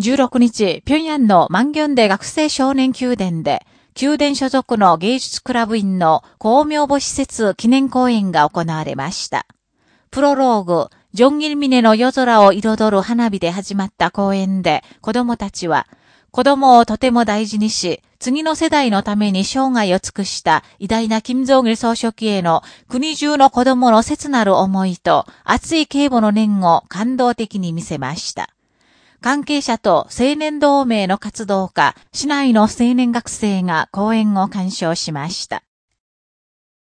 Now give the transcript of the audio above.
16日、平壌の万元で学生少年宮殿で、宮殿所属の芸術クラブ員の公明母施設記念公演が行われました。プロローグ、ジョンギルミネの夜空を彩る花火で始まった公演で子供たちは、子供をとても大事にし、次の世代のために生涯を尽くした偉大な金正義総書記への国中の子供の切なる思いと熱い警護の念を感動的に見せました。関係者と青年同盟の活動家、市内の青年学生が講演を鑑賞しました。